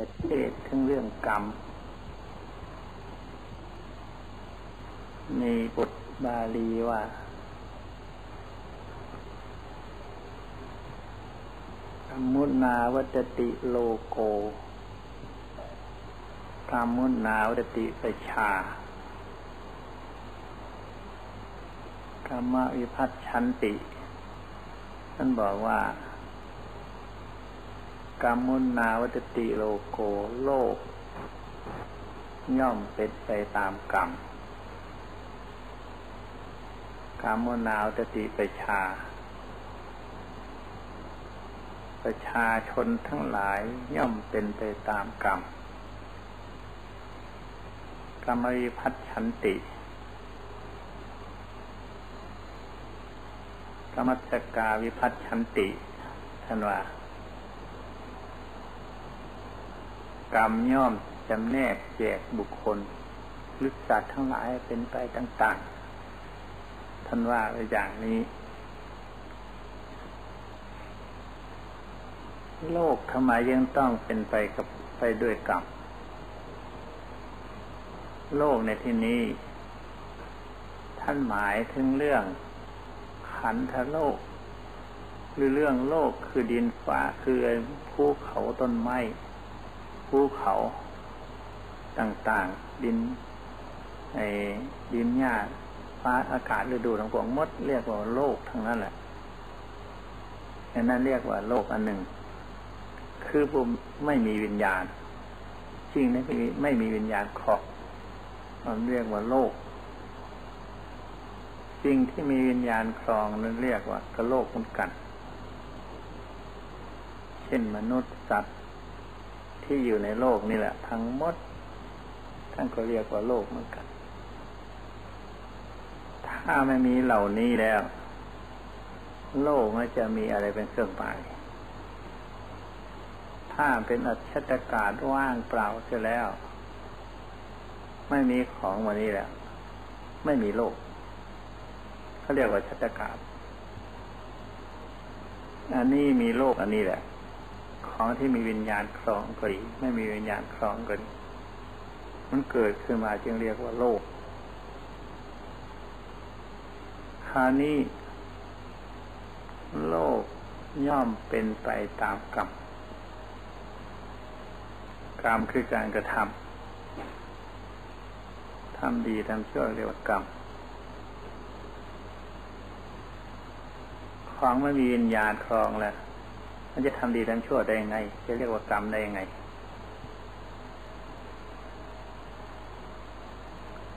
จะเทศถึงเรื่องกรรมในบทบาลีว่ากรรมุนาวัตติโลโกกรรมุนาวัตติปชากรรมวิพัฒชันติ ท่านบอกว่า กรรมุนาวัตติโลโกโลก ย่อมเป็นไปตามกรรมกรรมุนาวัตติปชา ประชาชนทั้งหลายย่อมเป็นไปตามกรรมกรรมวิพัฒชันติกรรมจกาวิพัฒชันติท่านว่า กรรมย่อมจำแนกแจกบุคคลหรือสัตว์ทั้งหลายเป็นไปต่างๆ ท่านว่าไว้อย่างนี้ โลกทำไมยังต้องเป็นไปกับไปด้วยกรรม โลกในที่นี้ ท่านหมายถึงเรื่องขันธโลก หรือเรื่องโลกคือดินฟ้าคือภูเขาต้นไม้ ภูเขาต่างๆ ดินไอ้ดินหญ้าฟ้าอากาศฤดูทั้งปวงมดเรียกว่าโลกทั้งนั้นแหละอันนั้นเรียกว่าโลกอันหนึ่ง คือผมไม่มีวิญญาณจริงนะพี่ไม่มีวิญญาณขอบมันเรียกว่าโลกสิ่งที่มีวิญญาณครองนั้นเรียกว่ากระโลกเหมือนกัน เช่นมนุษย์สัตว์ ที่อยู่ในโลกนี่แหละ ทั้งหมด ท่านก็เรียกว่าโลกเหมือนกัน ถ้าไม่มีเหล่านี้แล้ว โลกมันจะมีอะไรเป็นเครื่องหมายถ้าเป็นอัจฉริกาศว่างเปล่าเสียแล้ว ไม่มีของวันนี้แล้ว ไม่มีโลกเขาเรียกว่าชัตกาศอันนี้มีโลกอันนี้แหละ ของที่มีวิญญาณครองก็ดีไม่มีวิญญาณครองก็ดีมันเกิดขึ้นมาจึงเรียกว่าโลกคราวนี้โลกย่อมเป็นไปตามกรรม กรรมคือการกระทำทำดีทำชั่วเรียกว่ากรรม ของไม่มีวิญญาณครองแล้ว มันจะทำดีทำชั่วได้ยังไง จะเรียกว่ากรรมได้ยังไง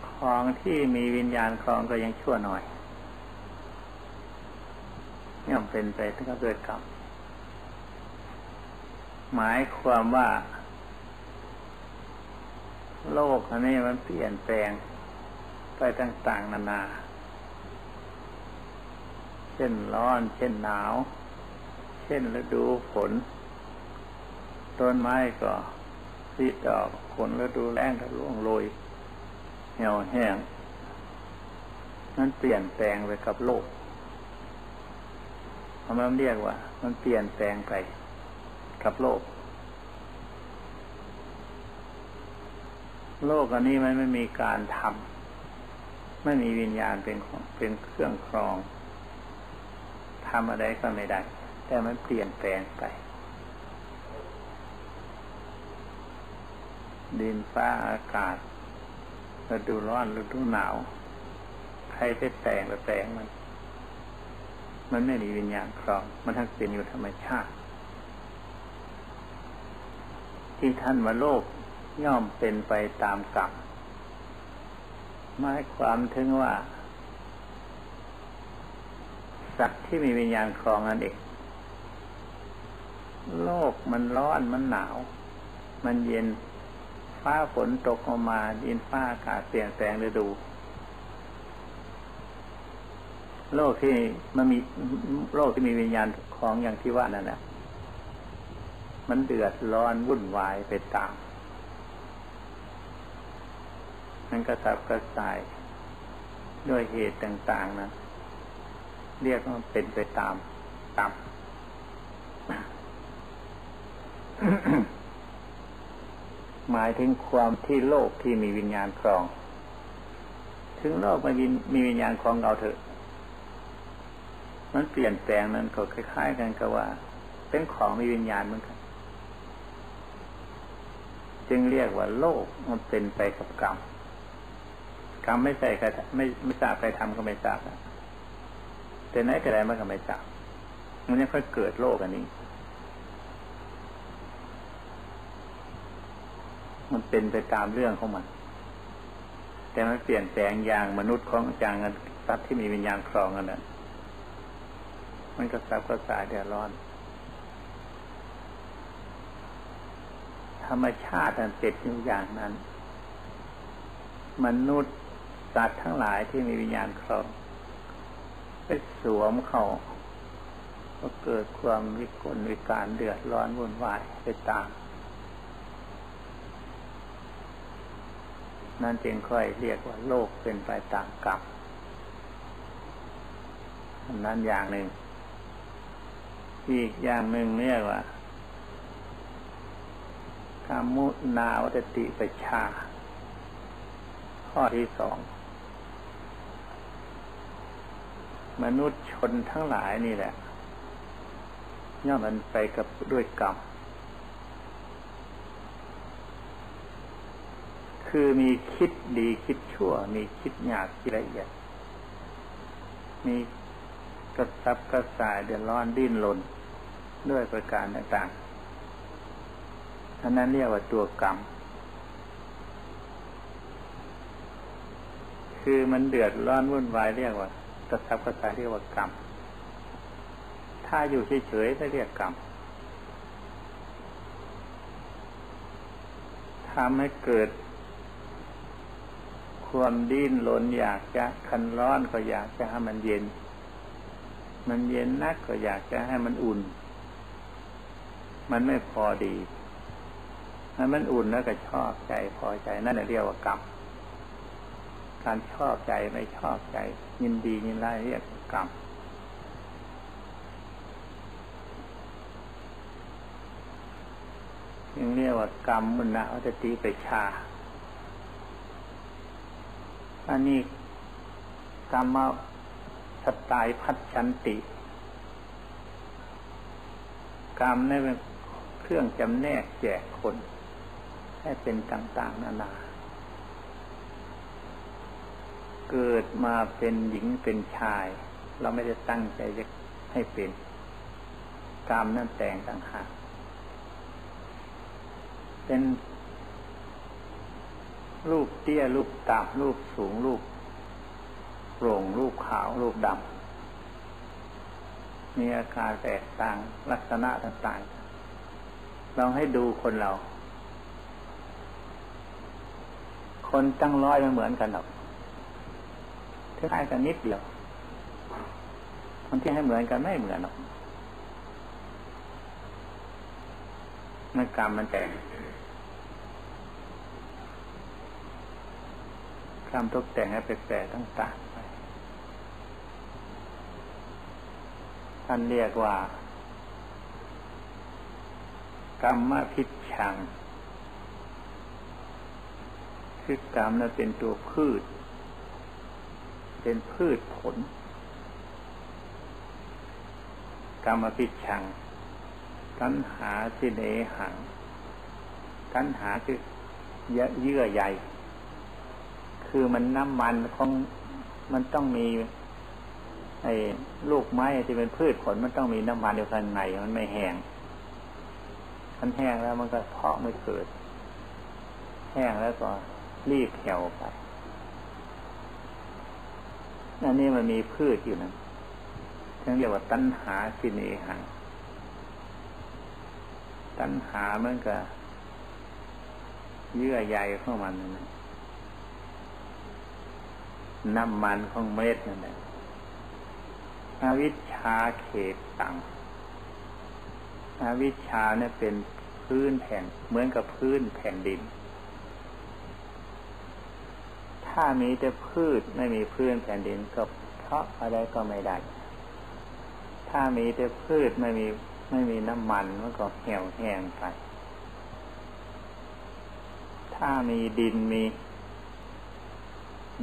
ของที่มีวิญญาณครองก็ยังชั่วหน่อยย่อมเป็นไปทั้งด้วยกรรมหมายความว่า โลกอันนี้มันเปลี่ยนแปลงไปต่าง ๆ นานา เช่นร้อน เช่นหนาว ช่นฤดูฝนต้นไม้ก็สีดอกฝนฤดูแรงก็ร่วงโรยเหี่ยวแห้งนั้นเปลี่ยนแปลงไปกับโลกเามันเรียกว่า มันเปลี่ยนแปลงไปกับโลก โลกอันนี้มันไม่มีการทำไม่มีวิญญาณเป็นเป็นเครื่องครองทำอะไรก็ไม่ได้ แต่มันเปลี่ยนแปลงไป ดินฟ้าอากาศฤดูร้อนฤดูหนาว ใครไปแต่งไปแปลงมัน มันไม่มีวิญญาณครอง มันทั้งเป็นอยู่ธรรมชาติ ที่ท่านว่าโลกย่อมเป็นไปตามกรรมหมายความถึงว่า สัตว์ที่มีวิญญาณครองนั่นเอง โลกมันร้อนมันหนาว มันเย็นฟ้าฝนตกออกมาดินฟ้าอากาศเปลี่ยนแปลงฤดู โลกที่มันมีโลกที่มีวิญญาณครองอย่างที่ว่านั่นแหละมันเดือดร้อนวุ่นวายไปตามมันก็ตับกระส่ายด้วยเหตุต่าง ๆนะเรียกว่าเป็นไปตามตาม หมายถึงความที่โลกที่มีวิญญาณครอง ถึงโลกมันมีวิญญาณครองเราเถอะ มันเปลี่ยนแปลงนั้นก็คล้าย ๆ กันกับว่า เป็นของมีวิญญาณเหมือนกัน จึงเรียกว่าโลกมันเป็นไปกับกรรม กรรมไม่ใส่ใครไม่ไม่ทราบใครทำก็ไม่ทราบแต่ไหนแต่ไรมันก็ไม่ทราบมันยังค่อยเกิดโลกอันนี้ มันเป็นไปตามเรื่องของมัน แต่มันเปลี่ยนแปลงอย่างมนุษย์ของจางสัตว์ที่มีวิญญาณครองกันนั้นมันก็ซับก็สายเดือดร้อน ธรรมชาติมันเป็นอยู่อย่างนั้น มนุษย์สัตว์ทั้งหลายที่มีวิญญาณครองไปสวมเขาก็เกิดความวิกลวิการเดือดร้อนวุ่นวายไปตาม นั่นจึงค่อยเรียกว่าโลกเป็นไปตามกรรมนั้นอย่างหนึ่ง อีกอย่างหนึ่งเรียกว่ากามุนาวัตติปชา ข้อที่สอง มนุษย์ชนทั้งหลายนี่แหละย่อมมันไปกับด้วยกรรม คือมีคิดดีคิดชั่ว มีคิดหยาบคิดละเอียด มีกระซับกระสายเดือดร้อนดิ้นรนด้วยประการต่างๆอันนั้นเรียกว่าตัวกรรม คือมันเดือดร้อนวุ่นวายเรียกว่ากระซับกระสายเรียกว่ากรรม ถ้าอยู่เฉยๆก็เรียกกรรมทำให้เกิด ความดิ้นรนอยากจะคันร้อนก็อยากจะให้มันเย็น มันเย็นนักก็อยากจะให้มันอุ่น มันไม่พอดีถ้ามันอุ่นแล้วก็ชอบใจพอใจนั่นเรียกว่ากรรมการชอบใจไม่ชอบใจ ยินดียินไล่เรียกกรรมยังเรียกว่ากรรมมุนนะวัตติไปชา อันนี้กรรมสตายพัดชันติกรรมนี่เป็นเครื่องจำแนกแจกคน ให้เป็นต่างๆ นานา เกิดมาเป็นหญิงเป็นชาย เราไม่ได้ตั้งใจจะให้เป็น กรรมนั่นแต่งต่างหากเป็น รูปเตี้ยรูปต่ำรูปสูงรูปโปร่งรูปขาวรูปดำมีอาการแตกต่างลักษณะต่างๆลองให้ดูคนเรา คนตั้งร้อยไม่เหมือนกันหรอกคล้ายกันนิดเดียวคนที่ให้เหมือนกันไม่เหมือนหรอกมันกรรมมันแตก ทำตกแต่งให้แปลกๆต่างๆไปท่านเรียกว่ากรรมพิชัง คือกรรมนั้นเป็นตัวพืช เป็นพืชผล กรรมพิชัง ตัณหาสิเนหัง ตัณหาคือเยื่อใหญ่ คือมันน้ำมันของมันต้องมี ไอ้ลูกไม้ที่เป็นพืชผลมันต้องมีน้ำมันอยู่ข้างในมันไม่แห้งมันแห้งแล้วมันก็เพาะไม่เกิด แห้งแล้วก็รีบเหี่ยวไปนั่นนี่มันมีพืชอยู่นั่นทั้งเรียกว่าตัณหาสินีหังตัณหามันก็เยื่อใยเข้ามันนั่น น้ำมันของเม็ดนั่นแหละอวิชชาเขตตังอวิชชาเนี่ยเป็นพื้นแผ่น เหมือนกับพื้นแผ่นดิน ถ้ามีแต่พืชไม่มีพื้นแผ่นดินก็เพราะอะไรก็ไม่ได้ ถ้ามีแต่พืชไม่มีไม่มีน้ำมันมันก็เหี่ยวแห้งไป ถ้ามีดินมี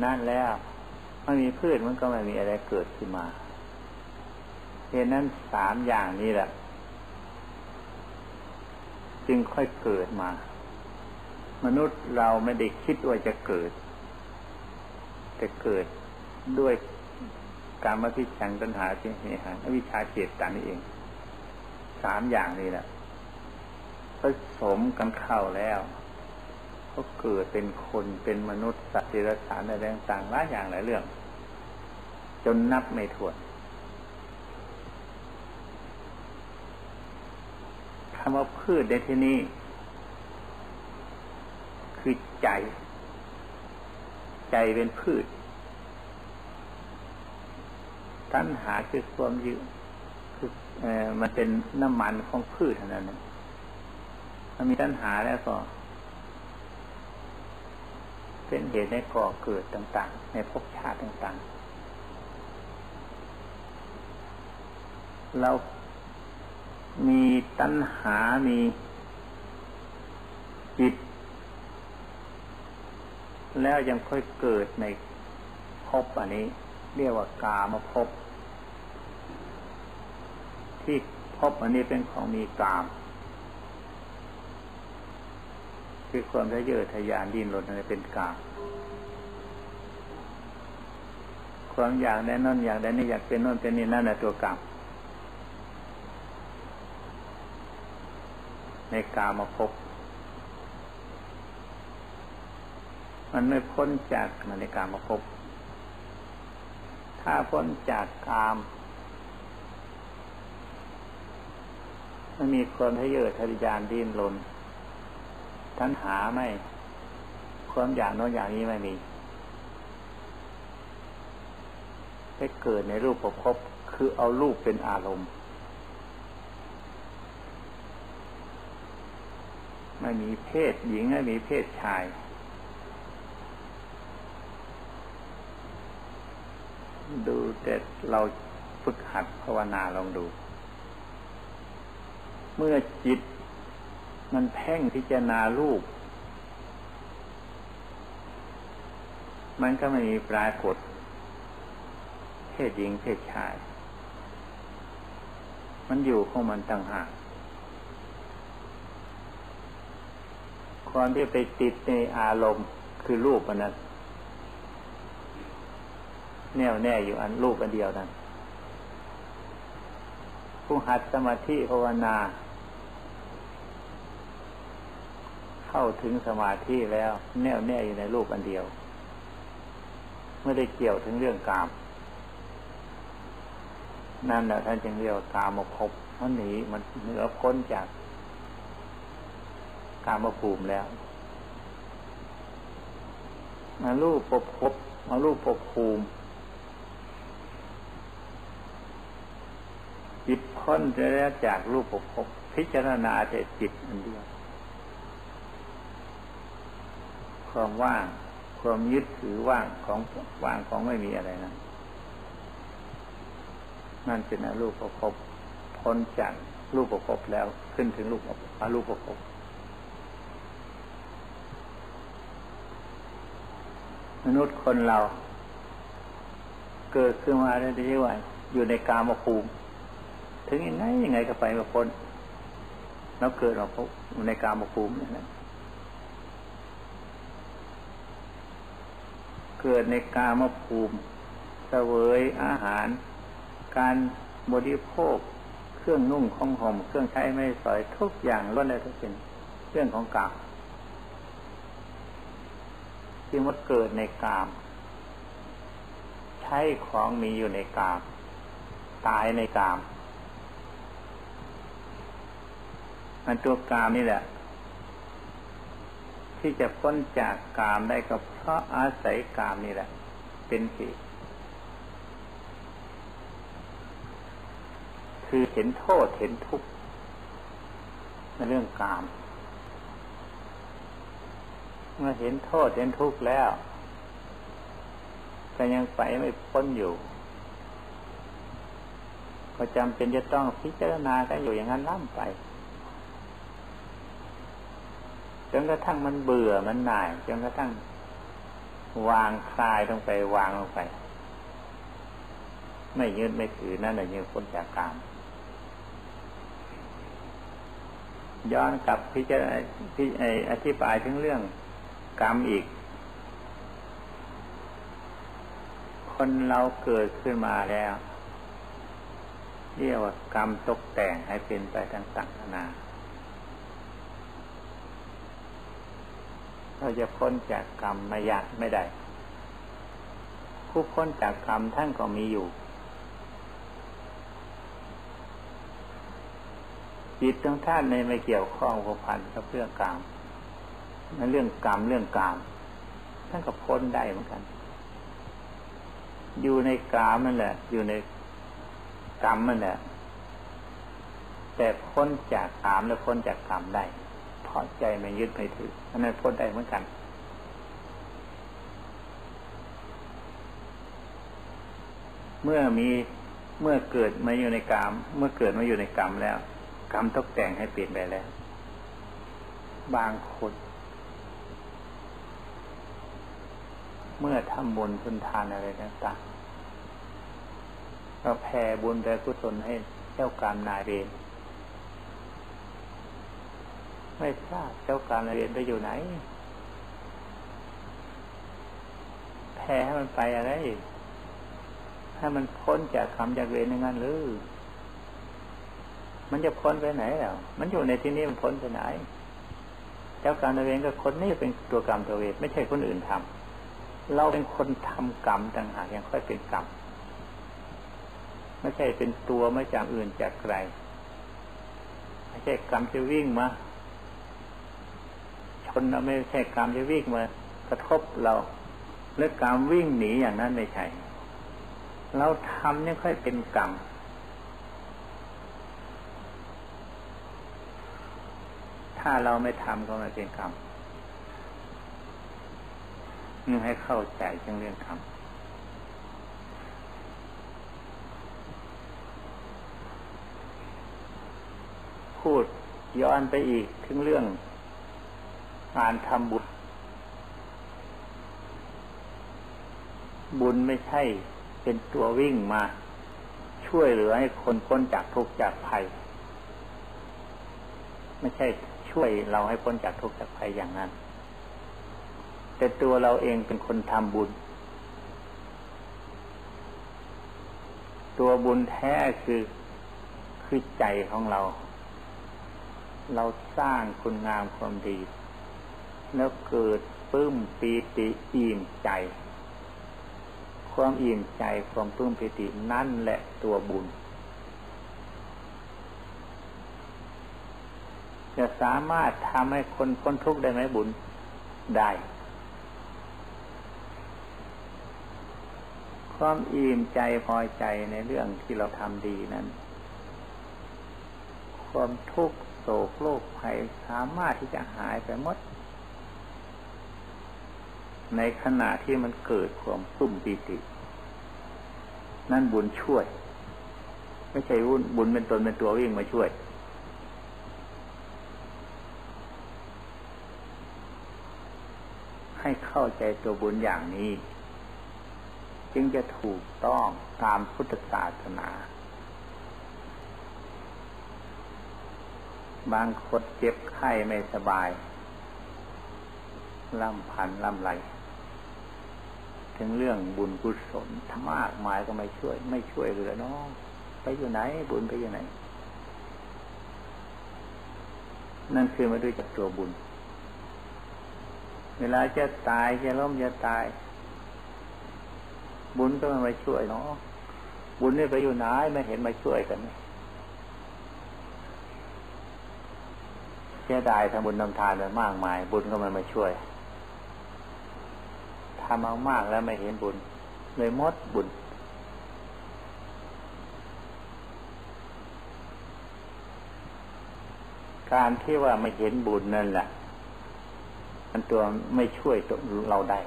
นั่นแล้วไม่มีพืชมันก็ไม่มีอะไรเกิดขึ้นมาเหตุนั้นสามอย่างนี้แหละ จึงค่อยเกิดมา มนุษย์เราไม่ได้คิดว่าจะเกิด แต่เกิดด้วยการมาพิจังตัญหาเจเหหาวิชาเจตตานี่เอง สามอย่างนี้แหละผสมกันเข้าแล้ว ก็เกิดเป็นคนเป็นมนุษย์สัตว์เดรัจฉานอะไรต่างๆหลายอย่างหลายเรื่อง จนนับไม่ถ้วนคำว่าพืชในที่นี้ คือใจ ใจเป็นพืชตัณหาคือความยึดคือเออมันเป็นน้ำมันของพืชเท่านั้นมันมีตัณหาแล้วก็ เป็นเหตุในก่อเกิดต่างๆ ในภพชาติต่างๆ เรามีตัณหา มีจิต แล้วยังค่อยเกิดในภพอันนี้ เรียกว่ากามภพที่ภพอันนี้เป็นของมีกาม คือความทะเยอทะยานดิ้นรนอะไรเป็นกามความอยากได้นอนอยากได้นี่อยากเป็นนอนเป็นนี่นั่นแหละตัวกามในกามาพบ มันไม่พ้นจากในกามาพบ ถ้าพ้นจากกามมันมีความทะเยอทะยานดิ้นรน ทันหาไม่ ความอยากโน้นอย่างนี้ไม่มีไปเกิดในรูปประพบคือเอารูปเป็นอารมณ์ ไม่มีเพศหญิงไม่มีเพศชาย ดูแต่เราฝึกหัดภาวนาลองดู เมื่อจิต มันแพ่งพิจารณารูป มันก็ไม่มีปรากฏเพศหญิงเพศชาย มันอยู่ของมันต่างหากความที่ไปติดในอารมณ์คือรูปอันนั้นแน่วแน่อยู่อันรูปอันเดียวนั้นผู้หัดสมาธิภาวนา เข้าถึงสมาธิแล้ว แน่วแน่อยู่ในรูปอันเดียว ไม่ได้เกี่ยวถึงเรื่องกาม นั่นแหละท่านจึงเรียกกามมาพบมันหนีมันเหนือพ้นจากกามภูมิแล้วมาลูกปภพมาลูกปภูมิจิตพ้นจะได้จากรูปปภพพิจารณาแต่จิตอันเดียว ความว่าง ความยึดถือว่างของว่างของไม่มีอะไรนะนั่นเป็นอรูปประพบพ้นจากรูปประพบแล้วขึ้นถึงรูปอรูปประพบมนุษย์คนเรา เกิดขึ้นมาได้ที่ว่า อยู่ในกามภูมิถึงยังไงยังไงก็ไปมาพ้นแล้วเกิดเราพบในกามภูมินี่นะ เกิดในกามภูมิเสวยอาหาร การบริโภค เครื่องนุ่งของห่มเครื่องใช้ไม่สอยทุกอย่างล้วนเลยทุกเป็นเรื่องของกามที่มันเกิดในกาม ใช้ของมีอยู่ในกาม ตายในกาม มันตัวกามนี่แหละ ที่จะพ้นจากกามได้ก็เพราะอาศัยกามนี่แหละ เป็นเหตุคือเห็นโทษเห็นทุกข์ในเรื่องกาม เมื่อเห็นโทษเห็นทุกข์แล้วก็ยังไปไม่พ้นอยู่ ก็จำเป็นจะต้องพิจารณากันอยู่อย่างนั้นล่ำไป จนกระทั่งมันเบื่อมันหน่าย จนกระทั่งวางคลายลงไปวางลงไป ไม่ยึดไม่ถือนั่นแหละยึดพ้นจากกามย้อนกลับพิจารณาอธิบายถึงเรื่องกรรมอีก คนเราเกิดขึ้นมาแล้ว เรียกว่ากรรมตกแต่งให้เป็นไปต่างๆนานา เราจะพ้นจากกรรมไม่ยากไม่ได้ ผู้พ้นจากกรรมท่านก็มีอยู่ จิตของท่านในไม่เกี่ยวข้องผูกพันกับเรื่องกรรมในเรื่องกรรมเรื่องกรรมท่านก็พ้นได้เหมือนกัน อยู่ในกรรมนั่นแหละ อยู่ในกรรมนั่นแหละแต่พ้นจากกรรมและพ้นจากกรรมได้ พอใจไม่ยึดไม่ถืออันนั้นพ้นได้เหมือนกัน เมื่อมีเมื่อเกิดมาอยู่ในกรรมเมื่อเกิดมาอยู่ในกรรมแล้ว กรรมตกแต่งให้เปลี่ยนไปแล้ว บางคนเมื่อทำบุญทุนทานอะไรต่างๆก็แผ่บุญแผ่กุศลให้เจ้ากรรมนายเวร ไม่ทราบเจ้าการเรียนไปอยู่ไหน แพ้ให้มันไปอะไร ให้มันพ้นจากคำจากเวรในงานหรือ มันจะพ้นไปไหนแล้ว มันอยู่ในที่นี้มันพ้นไปไหน เจ้าการเวรก็คนนี้เป็นตัวกรรมตัวเวรไม่ใช่คนอื่นทำเราเป็นคนทำกรรมต่างหากยังค่อยเป็นกรรม ไม่ใช่เป็นตัวไม่จากอื่นจากไกลไม่ใช่กรรมจะวิ่งมา ชนเราไม่ใช่กรรมจะวิ่งมากระทบเราและกรรมวิ่งหนีอย่างนั้นไม่ใช่เราทำนี่ค่อยเป็นกรรมถ้าเราไม่ทำก็ไม่เป็นกรรมนี่ให้เข้าใจเรื่องกรรมพูดย้อนไปอีกถึงเรื่อง การทำบุญ บุญไม่ใช่เป็นตัววิ่งมา ช่วยเหลือให้คนพ้นจากทุกข์จากภัย ไม่ใช่ช่วยเราให้พ้นจากทุกข์จากภัยอย่างนั้น แต่ตัวเราเองเป็นคนทำบุญ ตัวบุญแท้คือคือใจของเรา เราสร้างคุณงามความดี แล้วเกิดปื้มปีติอิ่มใจ ความอิ่มใจความปื้มปีตินั่นแหละตัวบุญ จะสามารถทำให้คนพ้นทุกข์ได้ไหมบุญได้ ความอิ่มใจพอใจในเรื่องที่เราทำดีนั้น ความทุกข์โศกโลกภัยสามารถที่จะหายไปหมด ในขณะที่มันเกิดความปุ้มปีติ นั่นบุญช่วย ไม่ใช่บุญบุญเป็นตนเป็นตัววิ่งมาช่วย ให้เข้าใจตัวบุญอย่างนี้ จึงจะถูกต้องตามพุทธศาสนา บางคนเจ็บไข้ไม่สบายล่ำพันล่ำไร ถึงเรื่องบุญกุศลทมากมายก็ไม่ช่วย ไม่ช่วยเหลือน้องไปอยู่ไหน บุญไปอยู่ไหน นั่นคือมาด้วยจากตัวบุญ เวลาจะตายจะล้มจะตาย บุญก็มาช่วยเนาะบุญนี่ไปอยู่ไหนไม่เห็นมาช่วยกันเสียดายทำบุญทำทานไปมากมาย บุญก็มามาช่วย ทำเอามากแล้วไม่เห็นบุญเลยมดบุญ การที่ว่าไม่เห็นบุญนั่นแหละมันตัวไม่ช่วยตัวเราได้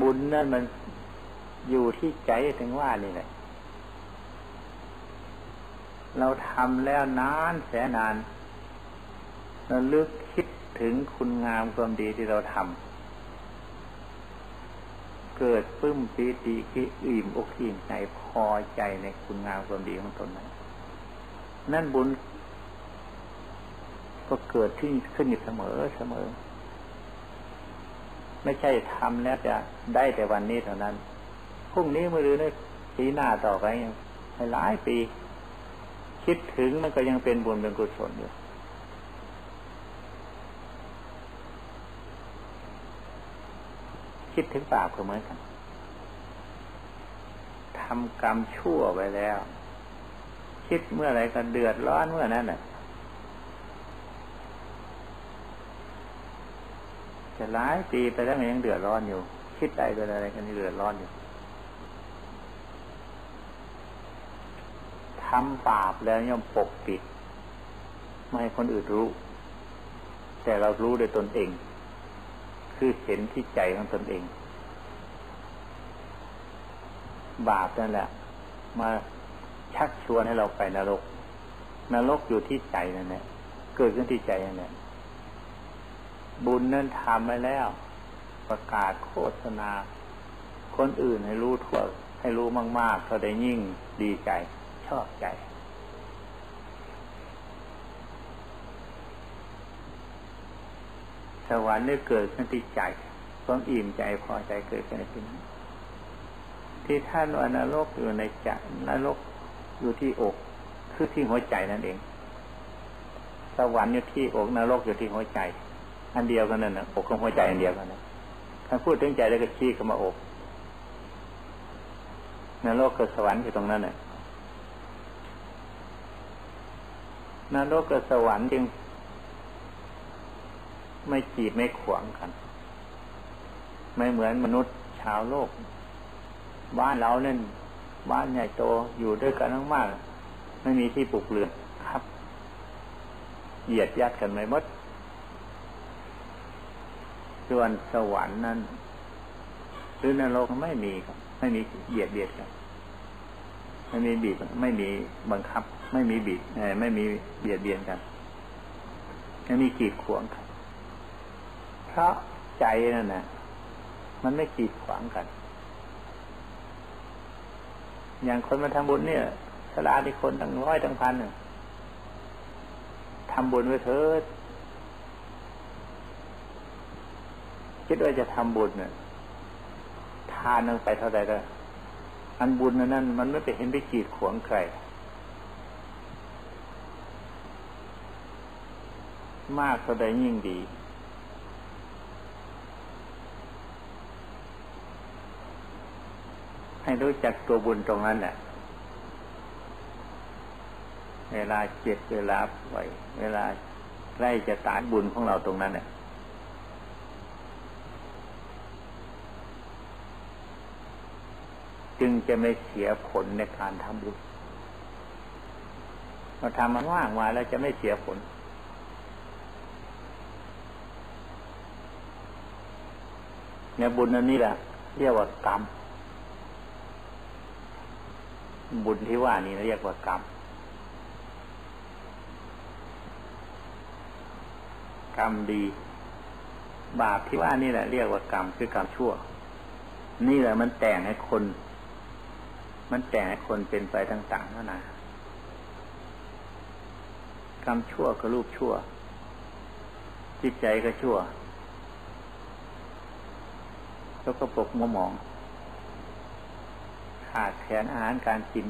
บุญนั่นมันอยู่ที่ใจถึงว่านี่แหละเราทำแล้วนานแสนนานระลึก ถึงคุณงามความดีที่เราทำเกิดปึ้มปีติคิอิ่มอกอิ่มใจพอใจในคุณงามความดีของตนนั้นนั่นบุญ ก็เกิดที่ขึ้นอยู่เสมอเสมอ ไม่ใช่ทำแล้วจะได้แต่วันนี้เท่านั้นพรุ่งนี้มือรืนปีหน้าต่อไปยังหลายปี คิดถึงมันก็ยังเป็นบุญเป็นกุศลอยู่ คิดถึงบาปก็เหมือนกันทำกรรมชั่วไปแล้ว คิดเมื่อไรก็เดือดร้อนเมื่อนั้นน่ะจะหลายปีไปแล้วมันยังเดือดร้อนอยู่ คิดใดเป็นอะไรกันนี่เดือดร้อนอยู่ทำบาปแล้วย่อมปกปิด ไม่ให้คนอื่นรู้ แต่เรารู้ด้วยตนเอง คือเห็นที่ใจของตนเอง บาปนั่นแหละ มาชักชวนให้เราไปนรก นรกอยู่ที่ใจนั่นแหละเกิดขึ้นที่ใจนั่นแหละบุญนั่นทำไปแล้ว ประกาศโฆษณา คนอื่นให้รู้ทั่วให้รู้มาก ๆ เขาได้ยิ่งดีใจ ชอบใจ วรรค์ได้เกิดขึ้นที่ใจความอิ่มใจพอใจเกิดขึ้นในที่นั้นที่ท่านว่านรกอยู่ในใจนรกอยู่ที่อก คือที่หัวใจนั่นเอง สวรรค์อยู่ที่อกนรกอยู่ที่หัวใจ อันเดียวกันนั่นนะอกกับหัวใจอันเดียวกันนะท่านพูดถึงใจแล้วก็ชี้เข้ามาอกนรกกับสวรรค์อยู่ตรงนั้นน่ะนรกกับสวรรค์จึง ไม่จีบไม่ขวางกัน ไม่เหมือนมนุษย์ชาวโลก บ้านเราเน่นบ้านใหญ่โตอยู่ด้วยกันมากๆไม่มีที่ปลูกเรือนครับ เหยียดยัดกันไม่มดส่วนสวรรค์นั้นหรือนรกไม่มีครับ ไม่มีเหยียดเบียดกันไม่มีบีบไม่มีบังคับ ไม่มีบีบไม่มีเบียดเบียนกันไม่มีกีดขวงครับ เพราะใจนั่นนะมันไม่กีดขวางกัน อย่างคนมาทำบุญเนี่ยสลาที่คนตั้งร้อยตั้งพันทำบุญไว้เถิดคิดว่าจะทำบุญเนี่ยทานลงไปเท่าไหร่ก็อันบุญนั้น มันไม่ไปเห็นไปกีดขวางใคร มากเท่าใดยิ่งดี ให้รู้จักตัวบุญตรงนั้นแหละเวลาเจ็บเวลาป่วยเวลาใกล้จะตายบุญของเราตรงนั้นเนี่ยจึงจะไม่เสียผลในการทำบุญเราทำมันว่างมาแล้วจะไม่เสียผล เนี่ยบุญอันนี้แหละเรียกว่ากรรม บุญที่ว่านี้เรียกว่ากรรม กรรมดี บาปที่ว่านี่แหละเรียกว่ากรรมคือกรรมชั่ว นี่แหละมันแต่งให้คน มันแต่งให้คนเป็นไปต่างๆนั่นนะกรรมชั่วก็รูปชั่ว จิตใจก็ชั่ว แล้วก็ปกมัวหมอง ขาดแคลนอาหารการกิน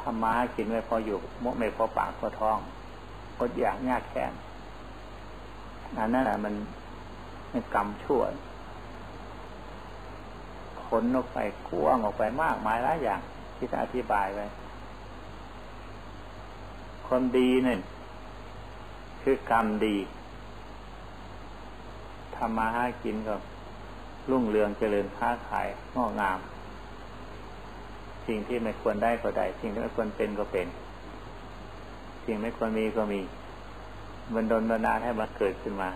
ทำมากินไม่พออยู่มไม่พอปากพอท้องอดอยากยากแค้นอันนั้นแหละมันมันกรรมชั่วขนออกไปกว้างออกไปมากมายหลายอย่างที่จะอธิบายไว้คนดีเนี่ยคือกรรมดีทำมาหากินก็ รุ่งเรืองเจริญค้าขายงอกงาม สิ่งที่ไม่ควรได้ก็ได้ สิ่งที่ไม่ควรเป็นก็เป็น สิ่งไม่ควรมีก็มีบันดลบันดาลให้มันเกิดขึ้นมา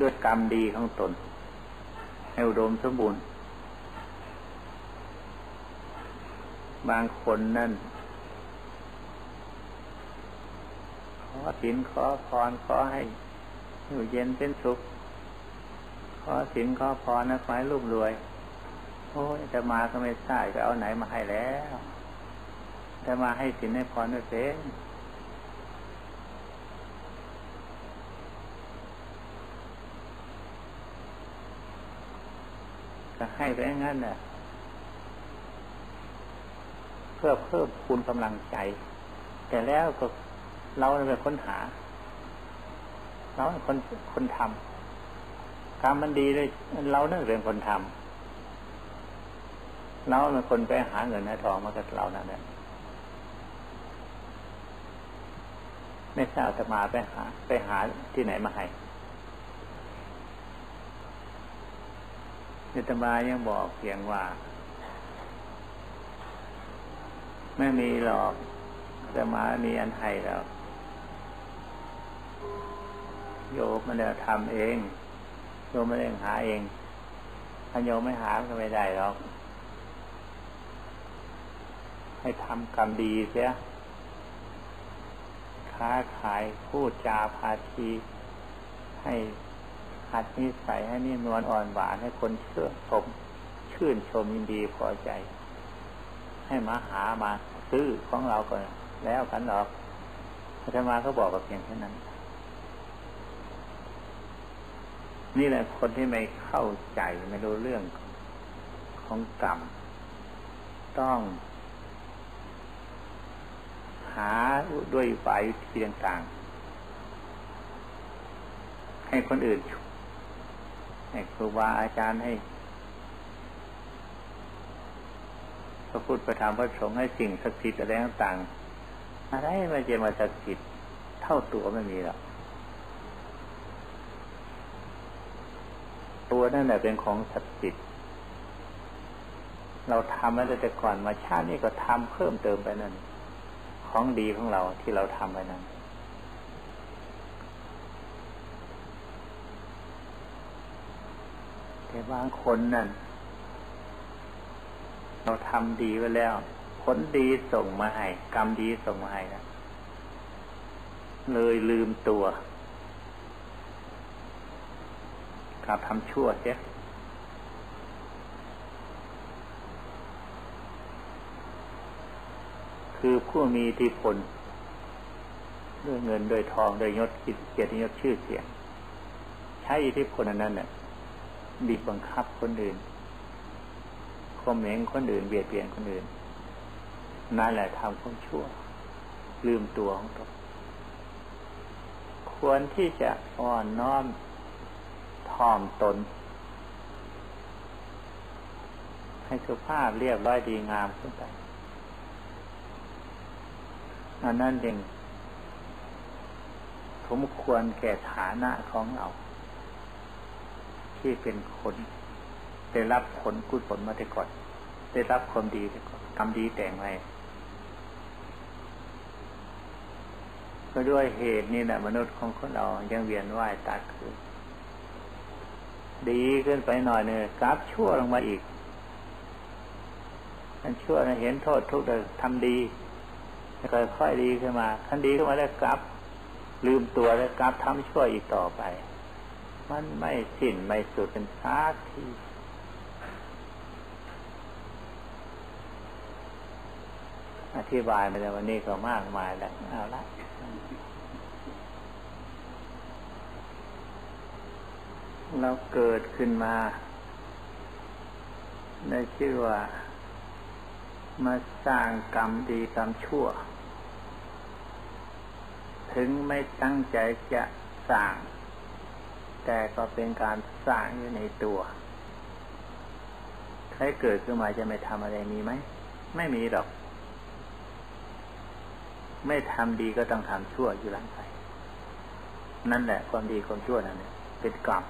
ด้วยกรรมดีของตนให้อุดมสมบูรณ์ บางคนนั่นขอสินขอพรขอให้ อยู่เย็นเป็นสุข ขอสินขอพรนะขอให้รูปรวย โอ้ยจะมาก็ไม่ใช่จะเอาไหนมาให้แล้วจะมาให้สินให้พรไม่เป็นก็ให้ไปงั้นน่ะ เพื่อเพิ่มคูณกำลังใจ แต่แล้วก็เราเป็นคนหา เราเป็นคนคนทำกรรมมันดีเลย เราเนี่ยเป็นคนทำเราเป็นคนไปหาเงินหาทองมากับเรานั่นแหละไม่ทราบจะมาไปหา ไปหาที่ไหนมาให้นิตมายังบอกเพียงว่า ไม่มีหรอกจะมามีอันให้แล้ว โยมมันจะทำเองโยมไม่ได้หาเองถ้าโยมไม่หาก็ไม่ได้หรอก ให้ทำกรรมดีเสีย ค้าขายพูดจาพาทีให้หัดนิสัยให้นิ่มนวลอ่อนหวานให้คนเชื่อชมชื่นชมยินดีพอใจ ให้มาหามาซื้อของเราก่อนแล้วกันหรอกอาจารย์มาก็บอกกับเพียงแค่นั้น นี่แหละคนที่ไม่เข้าใจไม่รู้เรื่องของกรรม ต้อง หาด้วยไฟที่ต่างๆ ให้คนอื่นให้ครูบาอาจารย์ให้พระพุทธประธรรมพระสงฆ์ให้สิ่งศักดิ์สิทธิ์อะไรต่างๆอะไรมาเจมาศักดิ์สิทธิ์เท่าตัวไม่มีหรอก ตัวนั่นแหละเป็นของศักดิ์สิทธิ์เราทำมาแต่ก่อนมาชาตินี้ก็ทำเพิ่มเติมไปนั่น ของดีของเราที่เราทำไปนั้นแต่บางคนนั่นเราทำดีไว้แล้ว ผลดีส่งมาให้ กรรมดีส่งมาให้นะเลยลืมตัว กลับทำชั่วเสียคือผู้มีอิทธิพลด้วยเงินด้วยทองด้วยยศเกียรติยศชื่อเสียง ใช้อิทธิพลอันั้นเนี่ยบีบบังคับคนอื่นข่มเหงคนอื่นเบียดเบียนคนอื่นนั่นแหละทำความชั่ว ลืมตัวของตนควรที่จะอ่อนน้อม ถ่อมตน ให้สุภาพเรียบร้อยดีงามขึ้นไปอันนั้นเองสมควรแก่ฐานะของเรา ที่เป็นคนได้รับผลกุศลมาแต่ก่อนได้รับความดีแต่ก่อนทำดีแต่งไว้ก็ด้วยเหตุนี่แหละมนุษย์ของคนเรายังเวียนว่ายตายเกิด ดีขึ้นไปหน่อยเนี่ยกราบชั่วลงมาอีกมันชั่วนะเห็นโทษทุกข์เลยทำดีแล้วค่อยดีขึ้นมาทันดีขึ้นมาแล้วกลับ ลืมตัวแล้วกลับทำชั่วอีกต่อไป มันไม่สิ้นไม่สุดเป็นชาทีอธิบายมาในวันนี้ก็มากมายแล้วเอาละ เราเกิดขึ้นมาในชื่อว่า มาสร้างกรรมดีกรรมชั่ว ถึงไม่ตั้งใจจะสร้าง แต่ก็เป็นการสร้างอยู่ในตัว ใครเกิดขึ้นมาจะไม่ทำอะไรมีไหม ไม่มีหรอก ไม่ทำดีก็ต้องทำชั่วอยู่หลังไป นั่นแหละความดีความชั่วนั่นเนี่ยเป็นกรรม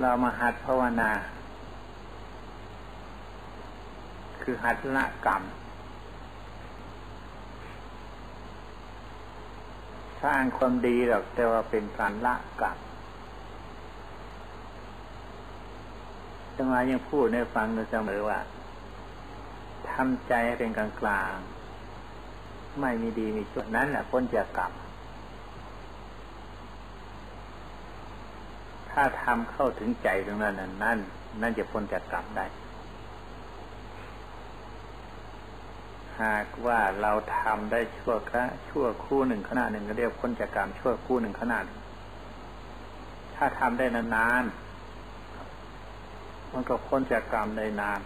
เรามาหัดภาวนา คือหัดละกรรมสร้างความดีหรอกแต่ว่าเป็นการละกรรมจะมายังพูดในฟังเสมอว่าทำใจให้เป็นกลางกลาง ไม่มีดีมีชั่วนั้นแหละพ้นจากกรรม ถ้าทำเข้าถึงใจตรงนั้นนั่นนั่นจะพ้นจากกรรมได้ หากว่าเราทำได้ชั่วคระชั่วคู่หนึ่งขณะหนึ่งก็เรียกพ้นจากกรรมชั่วคู่หนึ่งขนาดถ้าทำได้นานๆมันก็พ้นจากกรรมได้นาน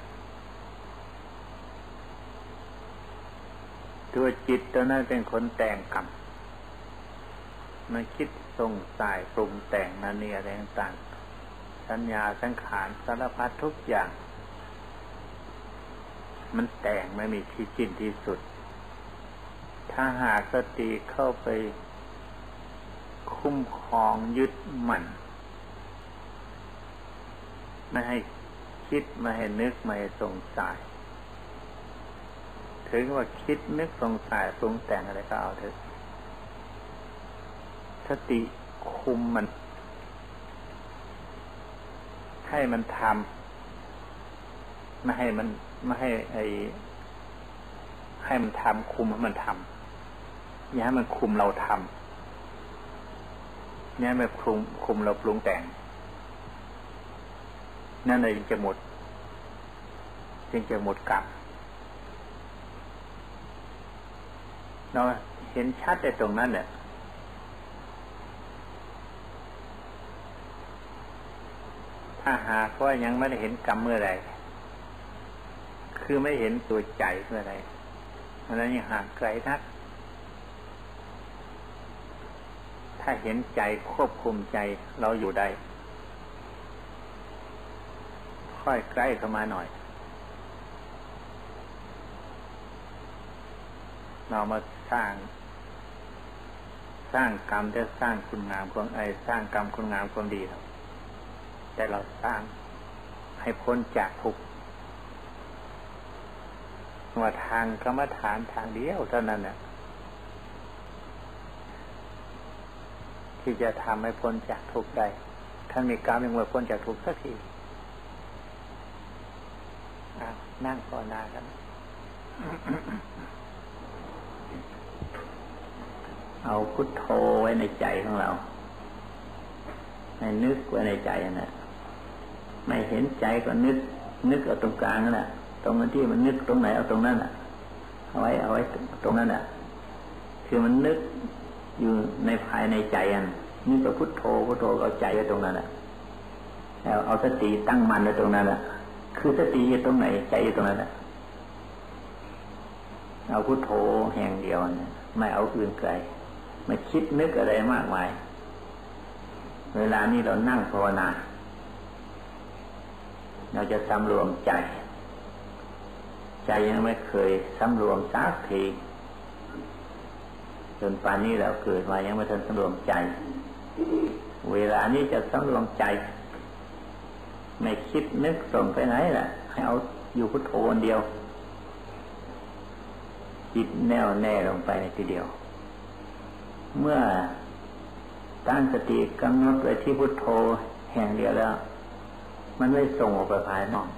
ตัวจิตตัวนั้นเป็นคนแต่งกรรมมันคิด ทรงสายปรุงแต่งนันนี่อะไรต่างสัญญาสังขารสารพัดทุกอย่าง มันแต่งไม่มีที่จินที่สุด ถ้าหากสติเข้าไปคุ้มครองยึดมั่นไม่ให้คิดไม่ให้นึกไม่ให้สงสัยถึงว่าคิดนึกสงสัยปรุงแต่งอะไรก็เอาเถอะ สติคุมมัน ให้มันทำไม่ให้มันไม่ให้ไอให้มันทำคุมให้มันทำอย่าให้มันคุมเราทำเนี่ยมันคุมคุมเราปรุงแต่ง นั่นเลยจึงจะหมดจึงจะหมดกรรมเราเห็นชัดในตรงนั้นเนี่ย ถ้าหากว่ายังไม่ได้เห็นกรรมเมื่อไรคือไม่เห็นตัวใจเมื่อไรอันนั้นยังห่างไกลนัก ถ้าเห็นใจควบคุมใจเราอยู่ได้ ค่อยใกล้เข้ามาหน่อย เรามาสร้าง สร้างกรรมจะสร้างคุณงามความไอสร้างกรรมคุณงามความดีครับ แต่เราสร้างให้พ้นจากทุกข์ว่าทางกรรมฐานทางเดียวเท่านั้นน่ะที่จะทำให้พ้นจากทุกข์ได้ท่านมีกรรมยังว่าพ้นจากทุกข์สักทีนั่งภาวนากันเอาพุทโธไว้ในใจของเรา ให้นึกไว้ในใจนะ ไม่เห็นใจก็นึก นึกเอาตรงกลางนั่นแหละตรงนั้นที่มันนึกตรงไหนเอาตรงนั้นอะเอาไว้เอาไว้ตรงนั้นอะ คือมันนึกอยู่ในภายในใจอันนี่ก็พุทโธพุทโธเอาใจไว้ตรงนั้นอะแล้วเอาสติตั้งมันไว้ตรงนั้นอะ คือสติอยู่ตรงไหนใจอยู่ตรงนั้นอะเอาพุทโธแห่งเดียวเนี่ยไม่เอาอื่นไกลไม่คิดนึกอะไรมากมาย เวลานี้เรานั่งภาวนา เราจะสำรวมใจ ใจยังไม่เคยสำรวมสักทีจนป่านนี้เราเกิดมายังไม่ทันสำรวมใจ เวลานี้จะสำรวมใจ ไม่คิดนึกส่งไปไหนล่ะ ให้เอาอยู่พุทโธนเดียว จิตแน่วแน่ลงไปในทีเดียว เมื่อตั้งสติกำหนดไว้ที่พุทโธแห่งเดียวแล้ว มันไม่ส่งออกไปภายนอก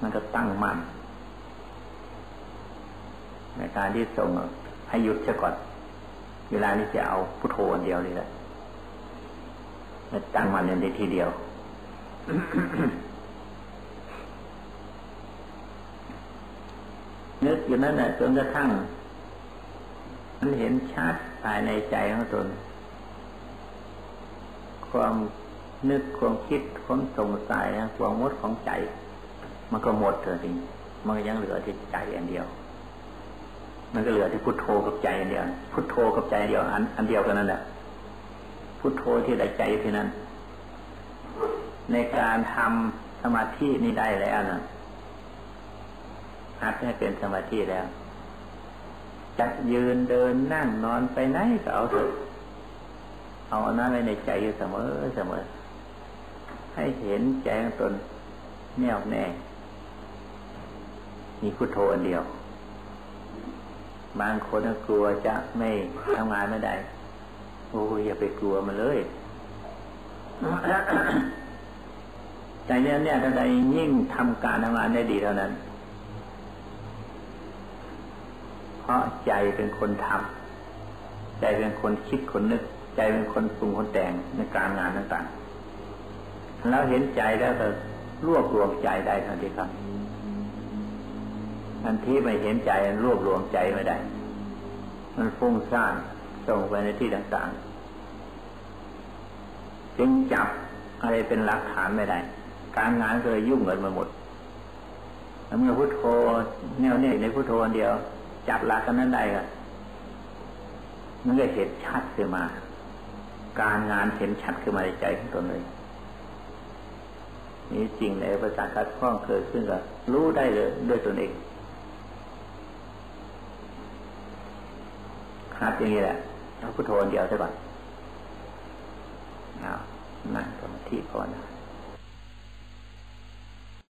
มันก็ตั้งมั่นในการที่ส่งให้หยุดซะก่อน เวลานี้จะเอาพุทโธเดียวนี่แหละมันตั้งมันในทีเดียว นึกอยู่นั่นแหละจนกระทั่ง มันเห็นชัดภายในใจของตน ความ นึกความคิดความสงสัยความมดของใจ มันก็หมดเถอะจริงมันก็ยังเหลือที่ใจอันเดียว มันก็เหลือที่พุทโธกับใจอันเดียว พุทโธกับใจเดียวอันอันเดียวกันนั่นแหละพุทโธที่ใดใจที่นั้น ในการทำสมาธินี้ได้แล้วนะหัดให้เป็นสมาธิแล้วจะยืนเดินนั่งนอนไปไหนก็เอาเถอะเอาหน้าไว้ในใจอยู่เสมอเสมอ ให้เห็นใจของตนแน่วแน่ มีพุทโธอันเดียว บางคนกลัวจะไม่ทำงานไม่ได้ โอ้ยอย่าไปกลัวมันเลยใจเนี้ยเนี่ยเท่าใดยิ่งทำการทำงานได้ดีเท่านั้น เพราะใจเป็นคนทำใจเป็นคนคิดคนนึก ใจเป็นคนปรุงคนแต่งในการงานต่างๆ แล้วเห็นใจแล้วก็รวบรวมใจได้ทันทีครับทันทีไม่เห็นใจรวบรวมใจไม่ได้ มันฟุ้งซ่านส่งไปในที่ต่างๆ จึงจับอะไรเป็นหลักฐานไม่ได้ การงานก็เลยยุ่งเงินมาหมดเมื่อพุทโธแนวเนี่ยในพุทโธเดียว จับหลักกันนั้นได้ก็มันก็เห็นชัดขึ้นมา การงานเห็นชัดขึ้นมาในใจของตนเลย นี่จริงในภาษาคัดข้องเกิดขึ้นก็รู้ได้เลยด้วยตนเองหัดอย่างนี้แหละเอาพุทโธเดียวใช่ปะเอานั่งสมาธิก่อนนะ